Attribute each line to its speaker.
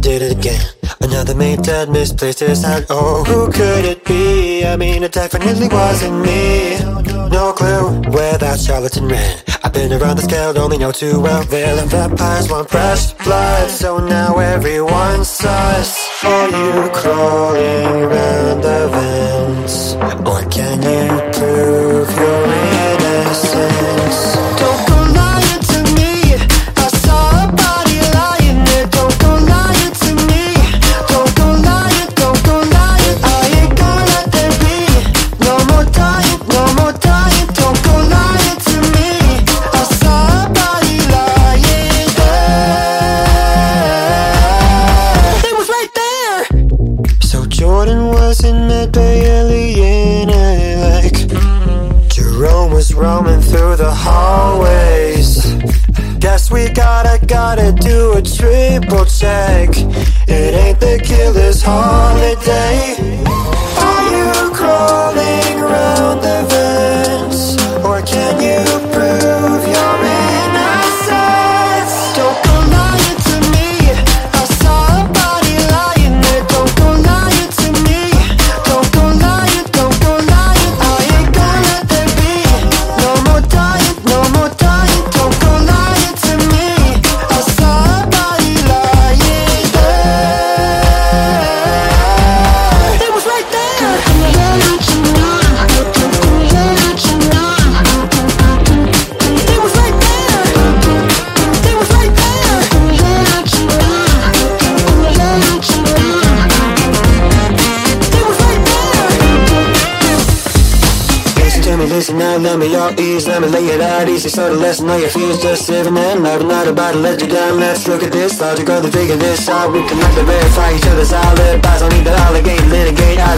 Speaker 1: did it again. Another mate that misplaced his hat. Oh, who could it be? I mean, it definitely wasn't me. No clue where that charlatan ran. I've been around the scale, only know too well. Villain vampires want fresh blood, so now everyone's sus. Are you crawling around the vents? Or can you prove Alien like Jerome was roaming through the hallways. Guess we gotta, gotta do a triple check. It ain't the killer's holiday. Me, listen now, let me your ease, let me lay it out easy So the lesson all your fears, just saving loving Not about to let you down, let's look at this Logical to figure this out, we have to verify each other's alibis Don't need to alligate, litigate, I